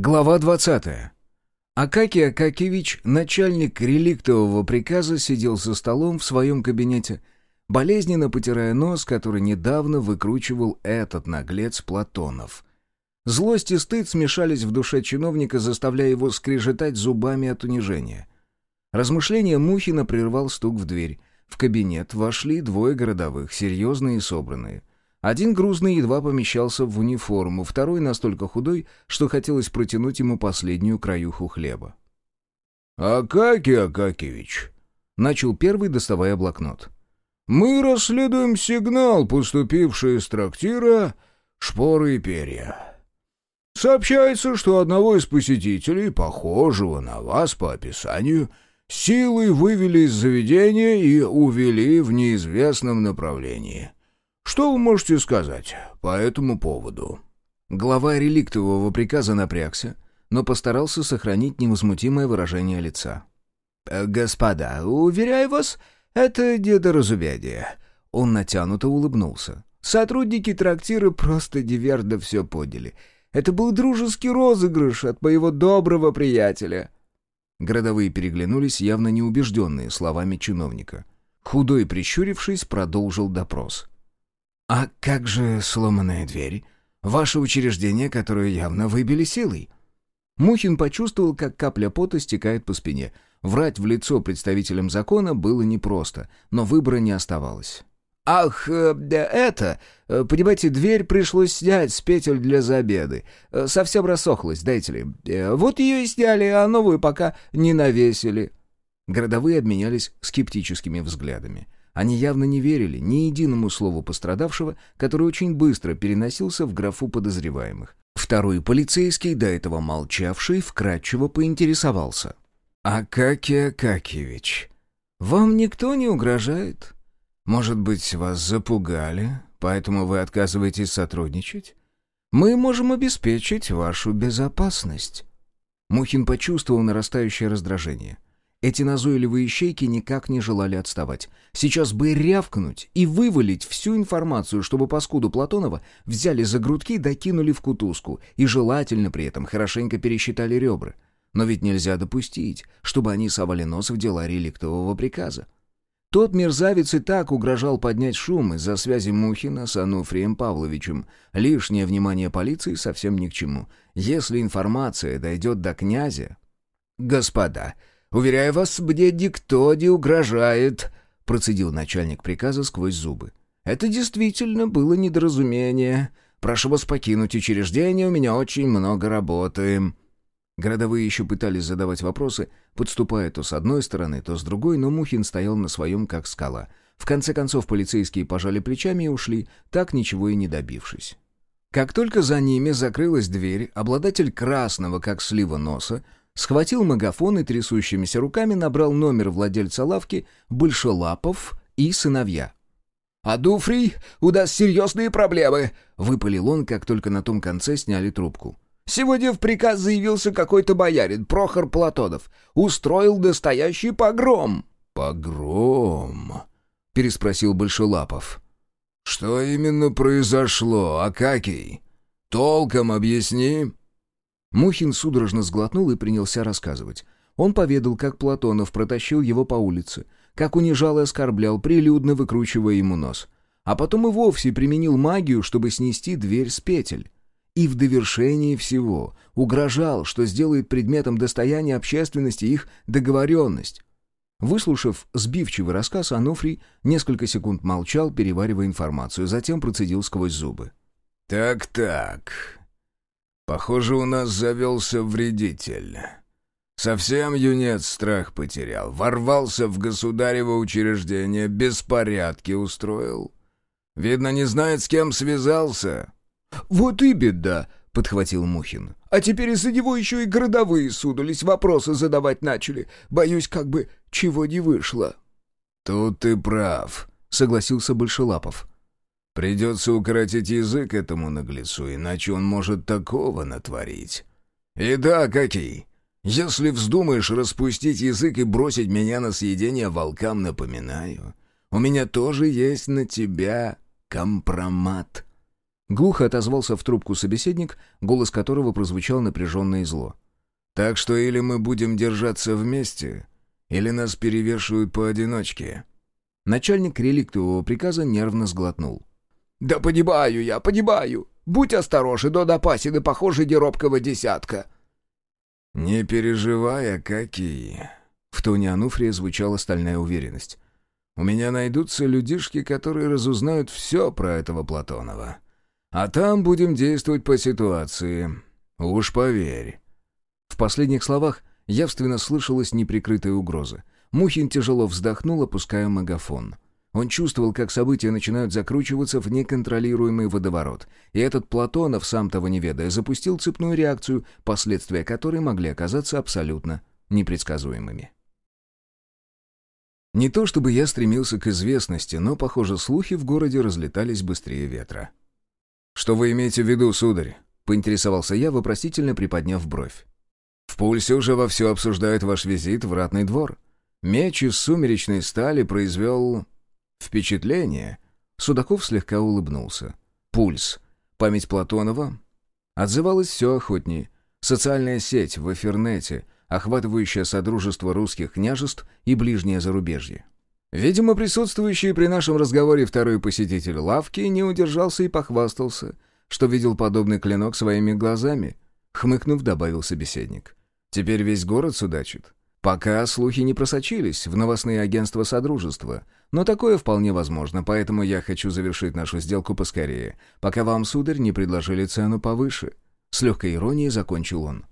Глава 20. Акакий Акакевич, начальник реликтового приказа, сидел за столом в своем кабинете, болезненно потирая нос, который недавно выкручивал этот наглец Платонов. Злость и стыд смешались в душе чиновника, заставляя его скрежетать зубами от унижения. Размышление Мухина прервал стук в дверь. В кабинет вошли двое городовых, серьезные и собранные. Один грузный едва помещался в униформу, второй настолько худой, что хотелось протянуть ему последнюю краюху хлеба. «Акакий Акакевич», — начал первый, доставая блокнот. «Мы расследуем сигнал, поступивший из трактира «Шпоры и перья». Сообщается, что одного из посетителей, похожего на вас по описанию, силой вывели из заведения и увели в неизвестном направлении». Что вы можете сказать по этому поводу?» Глава реликтового приказа напрягся, но постарался сохранить невозмутимое выражение лица. «Э, «Господа, уверяю вас, это недоразумение». Он натянуто улыбнулся. «Сотрудники трактира просто дивердо все поняли. Это был дружеский розыгрыш от моего доброго приятеля». Городовые переглянулись, явно неубежденные словами чиновника. Худой, прищурившись, продолжил допрос. «А как же сломанная дверь? Ваше учреждение, которое явно выбили силой?» Мухин почувствовал, как капля пота стекает по спине. Врать в лицо представителям закона было непросто, но выбора не оставалось. «Ах, э, это... Э, понимаете, дверь пришлось снять с петель для забеды. Э, совсем рассохлась, дайте ли. Вот ее и сняли, а новую пока не навесили». Городовые обменялись скептическими взглядами. Они явно не верили ни единому слову пострадавшего, который очень быстро переносился в графу подозреваемых. Второй полицейский, до этого молчавший, вкратчиво поинтересовался. «Акакий Акакевич, вам никто не угрожает? Может быть, вас запугали, поэтому вы отказываетесь сотрудничать? Мы можем обеспечить вашу безопасность». Мухин почувствовал нарастающее раздражение – эти назойливые ищейки никак не желали отставать. Сейчас бы рявкнуть и вывалить всю информацию, чтобы паскуду Платонова взяли за грудки докинули в кутузку, и желательно при этом хорошенько пересчитали ребра. Но ведь нельзя допустить, чтобы они совали нос в дела реликтового приказа. Тот мерзавец и так угрожал поднять шум из-за связи Мухина с Ануфрием Павловичем. Лишнее внимание полиции совсем ни к чему. Если информация дойдет до князя... «Господа, Уверяю вас, мне никто не угрожает», — процедил начальник приказа сквозь зубы. «Это действительно было недоразумение. Прошу вас покинуть учреждение, у меня очень много работы». Городовые еще пытались задавать вопросы, подступая то с одной стороны, то с другой, но Мухин стоял на своем, как скала. В конце концов полицейские пожали плечами и ушли, так ничего и не добившись. Как только за ними закрылась дверь, обладатель красного, как слива носа, схватил магафон и трясущимися руками набрал номер владельца лавки Большелапов и сыновья. «Адуфрий, у нас серьезные проблемы!» — выпалил он, как только на том конце сняли трубку. «Сегодня в приказ заявился какой-то боярин, Прохор Платонов. Устроил настоящий погром!» «Погром?» — переспросил Большелапов. «Что именно произошло, Акакий? Толком объясни!» Мухин судорожно сглотнул и принялся рассказывать. Он поведал, как Платонов протащил его по улице, как унижал и оскорблял, прилюдно выкручивая ему нос. А потом и вовсе применил магию, чтобы снести дверь с петель. И в довершении всего угрожал, что сделает предметом достояния общественности их договоренность. Выслушав сбивчивый рассказ, Ануфрий несколько секунд молчал, переваривая информацию, затем процедил сквозь зубы. «Так-так, Похоже, у нас завелся вредитель. Совсем юнец страх потерял, ворвался в государево учреждение, беспорядки устроил. Видно, не знает, с кем связался. «Вот и беда!» — подхватил Мухин. «А теперь из-за него еще и городовые сунулись, вопросы задавать начали. Боюсь, как бы чего не вышло». «Тут ты прав», — согласился Большелапов. Придется укоротить язык этому наглецу, иначе он может такого натворить. И да, какие. Если вздумаешь распустить язык и бросить меня на съедение волкам, напоминаю, у меня тоже есть на тебя компромат. Глухо отозвался в трубку собеседник, голос которого прозвучал напряженно и зло. «Так что или мы будем держаться вместе, или нас перевешивают поодиночке». Начальник реликтового приказа нервно сглотнул. «Да погибаю я, погибаю! Будь осторожен, до допасины похоже деробкого десятка!» «Не переживай, а какие!» В тоне Ануфрия звучала стальная уверенность. «У меня найдутся людишки, которые разузнают все про этого Платонова. А там будем действовать по ситуации. Уж поверь». В последних словах явственно слышалась неприкрытая угроза. Мухин тяжело вздохнул, опуская магафон. Он чувствовал, как события начинают закручиваться в неконтролируемый водоворот. И этот Платонов, сам того не ведая, запустил цепную реакцию, последствия которой могли оказаться абсолютно непредсказуемыми. Не то чтобы я стремился к известности, но, похоже, слухи в городе разлетались быстрее ветра. «Что вы имеете в виду, сударь?» — поинтересовался я, вопросительно приподняв бровь. «В пульсе уже вовсю обсуждают ваш визит в ратный двор. Меч из сумеречной стали произвел впечатление». Судаков слегка улыбнулся. «Пульс. Память Платонова?» Отзывалась все охотнее. Социальная сеть в Эфирнете, охватывающая Содружество русских княжеств и ближнее зарубежье. Видимо, присутствующий при нашем разговоре второй посетитель лавки не удержался и похвастался, что видел подобный клинок своими глазами. Хмыкнув, добавил собеседник. Теперь весь город судачит. Пока слухи не просочились в новостные агентства Содружества, но такое вполне возможно, поэтому я хочу завершить нашу сделку поскорее, пока вам, сударь, не предложили цену повыше. С легкой иронией закончил он.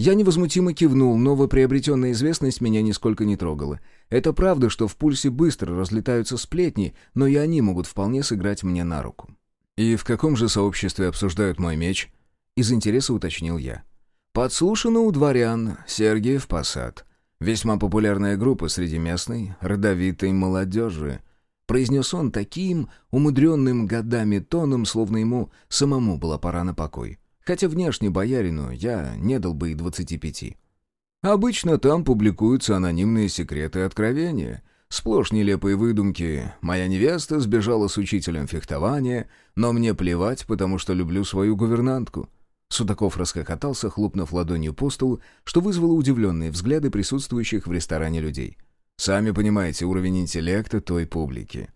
Я невозмутимо кивнул, новоприобретенная известность меня нисколько не трогала. Это правда, что в пульсе быстро разлетаются сплетни, но и они могут вполне сыграть мне на руку. «И в каком же сообществе обсуждают мой меч?» Из интереса уточнил я. «Подслушано у дворян, Сергиев Посад. Весьма популярная группа среди местной, родовитой молодежи», произнес он таким умудренным годами тоном, словно ему самому была пора на покой хотя внешне боярину я не дал бы и двадцати пяти. Обычно там публикуются анонимные секреты и откровения, сплошь нелепые выдумки. Моя невеста сбежала с учителем фехтования, но мне плевать, потому что люблю свою гувернантку. Судаков расхохотался, хлопнув ладонью по столу, что вызвало удивленные взгляды присутствующих в ресторане людей. Сами понимаете уровень интеллекта той публики.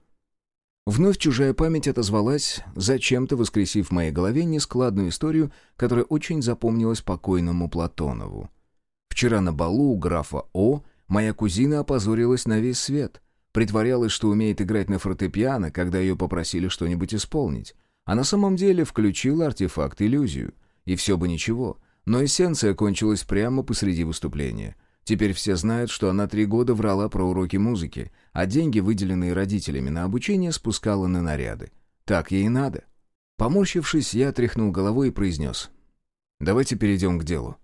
Вновь чужая память отозвалась, зачем-то воскресив в моей голове нескладную историю, которая очень запомнилась покойному Платонову. Вчера на балу у графа О моя кузина опозорилась на весь свет. Притворялась, что умеет играть на фортепиано, когда ее попросили что-нибудь исполнить. А на самом деле включила артефакт-иллюзию. И все бы ничего, но эссенция кончилась прямо посреди выступления. Теперь все знают, что она три года врала про уроки музыки, а деньги, выделенные родителями на обучение, спускала на наряды. Так ей и надо. Поморщившись, я тряхнул головой и произнес. «Давайте перейдем к делу».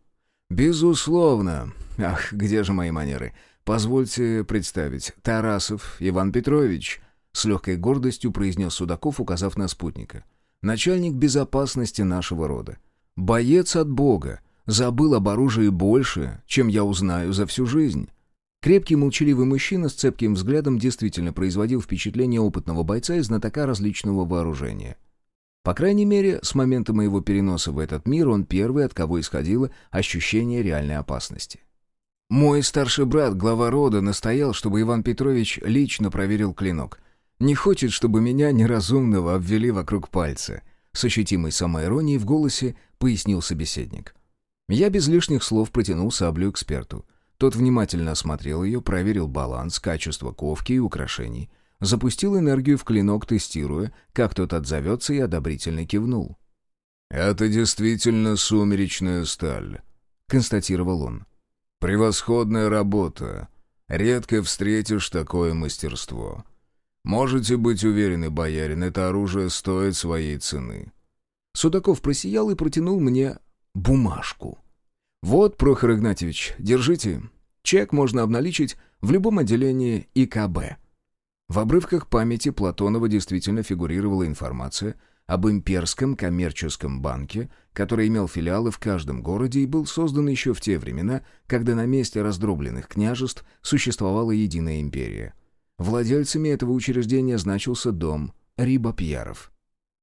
«Безусловно. Ах, где же мои манеры? Позвольте представить. Тарасов Иван Петрович», — с легкой гордостью произнес Судаков, указав на спутника. «Начальник безопасности нашего рода. Боец от Бога, Забыл об оружии больше, чем я узнаю за всю жизнь. Крепкий молчаливый мужчина с цепким взглядом действительно производил впечатление опытного бойца и знатока различного вооружения. По крайней мере, с момента моего переноса в этот мир он первый, от кого исходило ощущение реальной опасности. Мой старший брат, глава рода, настоял, чтобы Иван Петрович лично проверил клинок. Не хочет, чтобы меня неразумного обвели вокруг пальца. С ощутимой самоиронией в голосе пояснил собеседник. Я без лишних слов протянул саблю эксперту. Тот внимательно осмотрел ее, проверил баланс, качество ковки и украшений. Запустил энергию в клинок, тестируя, как тот отзовется, и одобрительно кивнул. «Это действительно сумеречная сталь», — констатировал он. «Превосходная работа. Редко встретишь такое мастерство. Можете быть уверены, боярин, это оружие стоит своей цены». Судаков просиял и протянул мне бумажку. «Вот, Прохор Игнатьевич, держите. Чек можно обналичить в любом отделении ИКБ». В обрывках памяти Платонова действительно фигурировала информация об имперском коммерческом банке, который имел филиалы в каждом городе и был создан еще в те времена, когда на месте раздробленных княжеств существовала единая империя. Владельцами этого учреждения значился дом Рибопьяров.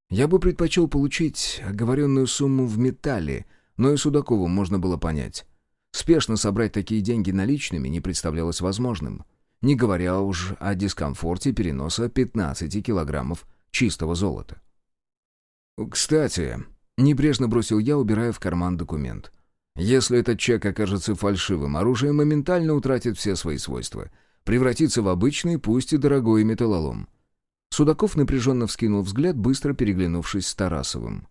Я бы предпочел получить оговоренную сумму в металле, но и Судакову можно было понять. Спешно собрать такие деньги наличными не представлялось возможным, не говоря уж о дискомфорте переноса 15 килограммов чистого золота. «Кстати», — небрежно бросил я, убирая в карман документ, «если этот чек окажется фальшивым, оружие моментально утратит все свои свойства, превратится в обычный, пусть и дорогой металлолом. Судаков напряженно вскинул взгляд, быстро переглянувшись с Тарасовым.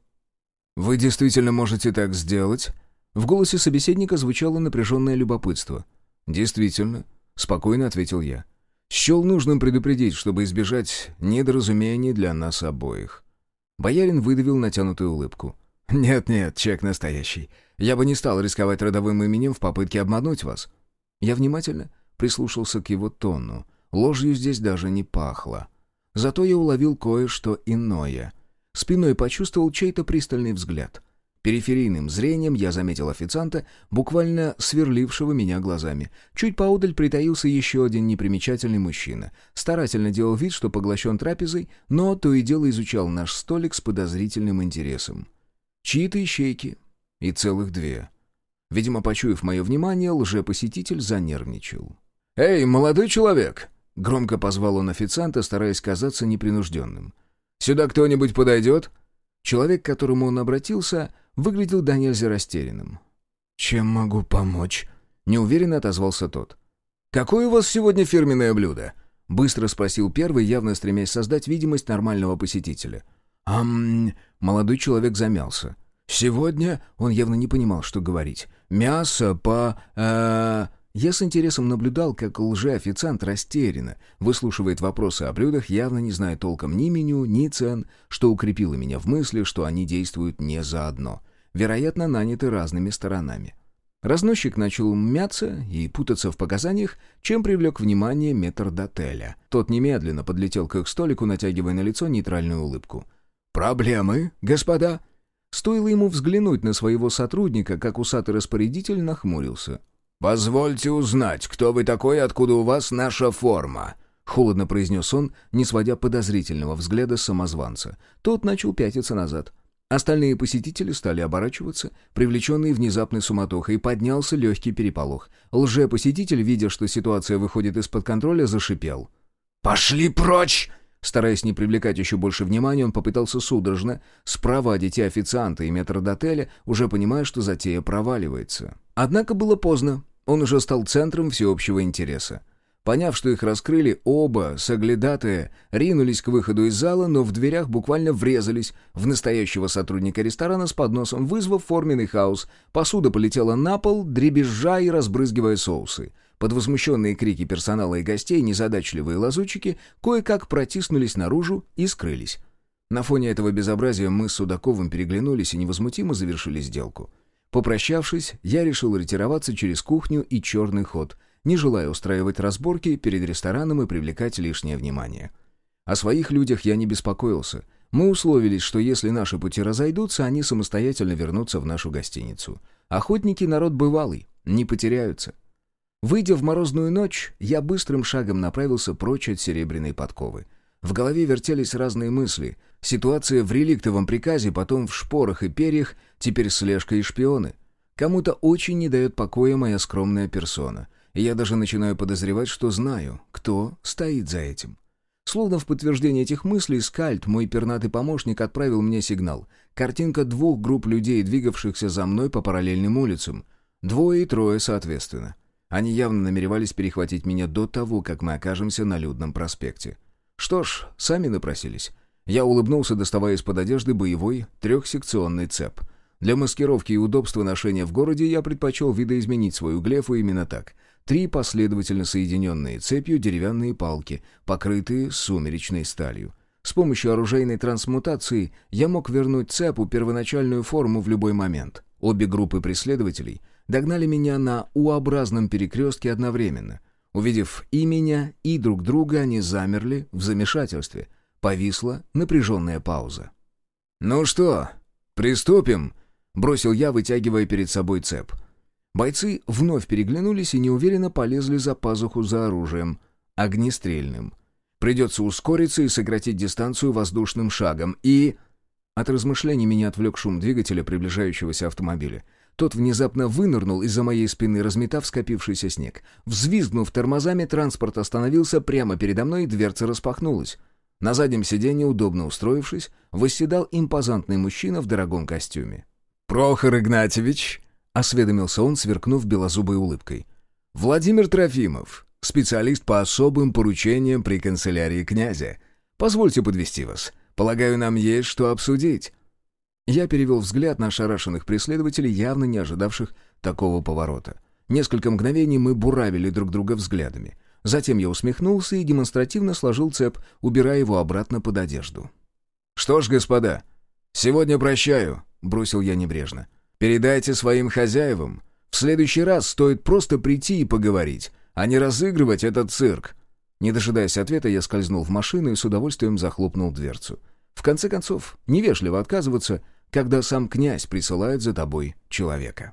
«Вы действительно можете так сделать?» В голосе собеседника звучало напряженное любопытство. «Действительно», — спокойно ответил я. «Счел нужным предупредить, чтобы избежать недоразумений для нас обоих». Боярин выдавил натянутую улыбку. «Нет-нет, чек настоящий. Я бы не стал рисковать родовым именем в попытке обмануть вас». Я внимательно прислушался к его тону. Ложью здесь даже не пахло. Зато я уловил кое-что иное. Спиной почувствовал чей-то пристальный взгляд. Периферийным зрением я заметил официанта, буквально сверлившего меня глазами. Чуть поодаль притаился еще один непримечательный мужчина. Старательно делал вид, что поглощен трапезой, но то и дело изучал наш столик с подозрительным интересом. Чьи-то ищейки. И целых две. Видимо, почуяв мое внимание, лжепосетитель занервничал. «Эй, молодой человек!» Громко позвал он официанта, стараясь казаться непринужденным. «Сюда кто-нибудь подойдет?» Человек, к которому он обратился, выглядел до нельзя растерянным. «Чем могу помочь?» — неуверенно отозвался тот. «Какое у вас сегодня фирменное блюдо?» — быстро спросил первый, явно стремясь создать видимость нормального посетителя. «Ам...» — молодой человек замялся. «Сегодня...» — он явно не понимал, что говорить. «Мясо по... э я с интересом наблюдал, как лжеофициант растерянно выслушивает вопросы о блюдах, явно не зная толком ни меню, ни цен, что укрепило меня в мысли, что они действуют не заодно. Вероятно, наняты разными сторонами. Разносчик начал мяться и путаться в показаниях, чем привлек внимание метрдотеля. Тот немедленно подлетел к их столику, натягивая на лицо нейтральную улыбку. «Проблемы, господа?» Стоило ему взглянуть на своего сотрудника, как усатый распорядитель нахмурился — «Позвольте узнать, кто вы такой и откуда у вас наша форма?» — холодно произнес он, не сводя подозрительного взгляда самозванца. Тот начал пятиться назад. Остальные посетители стали оборачиваться, привлеченные внезапной суматохой, поднялся легкий переполох. Лже-посетитель, видя, что ситуация выходит из-под контроля, зашипел. «Пошли прочь!» Стараясь не привлекать еще больше внимания, он попытался судорожно спровадить и официанта, и метрдотеля, уже понимая, что затея проваливается. Однако было поздно. Он уже стал центром всеобщего интереса. Поняв, что их раскрыли, оба соглядатые ринулись к выходу из зала, но в дверях буквально врезались в настоящего сотрудника ресторана с подносом, вызвав форменный хаос. Посуда полетела на пол, дребезжа и разбрызгивая соусы. Под возмущенные крики персонала и гостей незадачливые лазутчики кое-как протиснулись наружу и скрылись. На фоне этого безобразия мы с Судаковым переглянулись и невозмутимо завершили сделку. Попрощавшись, я решил ретироваться через кухню и черный ход, не желая устраивать разборки перед рестораном и привлекать лишнее внимание. О своих людях я не беспокоился. Мы условились, что если наши пути разойдутся, они самостоятельно вернутся в нашу гостиницу. Охотники — народ бывалый, не потеряются. Выйдя в морозную ночь, я быстрым шагом направился прочь от серебряной подковы. В голове вертелись разные мысли. Ситуация в реликтовом приказе, потом в шпорах и перьях, теперь слежка и шпионы. Кому-то очень не дает покоя моя скромная персона. И я даже начинаю подозревать, что знаю, кто стоит за этим. Словно в подтверждение этих мыслей, Скальд, мой пернатый помощник, отправил мне сигнал. Картинка двух групп людей, двигавшихся за мной по параллельным улицам. Двое и трое, соответственно. Они явно намеревались перехватить меня до того, как мы окажемся на людном проспекте. Что ж, сами напросились. Я улыбнулся, доставая из-под одежды боевой трехсекционный цеп. Для маскировки и удобства ношения в городе я предпочел видоизменить свою глефу именно так. Три последовательно соединенные цепью деревянные палки, покрытые сумеречной сталью. С помощью оружейной трансмутации я мог вернуть цепу первоначальную форму в любой момент. Обе группы преследователей догнали меня на U-образном перекрестке одновременно — Увидев и меня, и друг друга, они замерли в замешательстве. Повисла напряженная пауза. «Ну что, приступим?» — бросил я, вытягивая перед собой цеп. Бойцы вновь переглянулись и неуверенно полезли за пазуху за оружием. Огнестрельным. Придется ускориться и сократить дистанцию воздушным шагом. И... От размышлений меня отвлек шум двигателя приближающегося автомобиля. Тот внезапно вынырнул из-за моей спины, разметав скопившийся снег. Взвизгнув тормозами, транспорт остановился прямо передо мной, и дверца распахнулась. На заднем сиденье, удобно устроившись, восседал импозантный мужчина в дорогом костюме. «Прохор Игнатьевич!» — осведомился он, сверкнув белозубой улыбкой. «Владимир Трофимов, специалист по особым поручениям при канцелярии князя. Позвольте подвести вас. Полагаю, нам есть что обсудить». Я перевел взгляд на ошарашенных преследователей, явно не ожидавших такого поворота. Несколько мгновений мы буравили друг друга взглядами. Затем я усмехнулся и демонстративно сложил цеп, убирая его обратно под одежду. «Что ж, господа, сегодня прощаю», — бросил я небрежно. «Передайте своим хозяевам. В следующий раз стоит просто прийти и поговорить, а не разыгрывать этот цирк». Не дожидаясь ответа, я скользнул в машину и с удовольствием захлопнул дверцу. В конце концов, невежливо отказываться, когда сам князь присылает за тобой человека.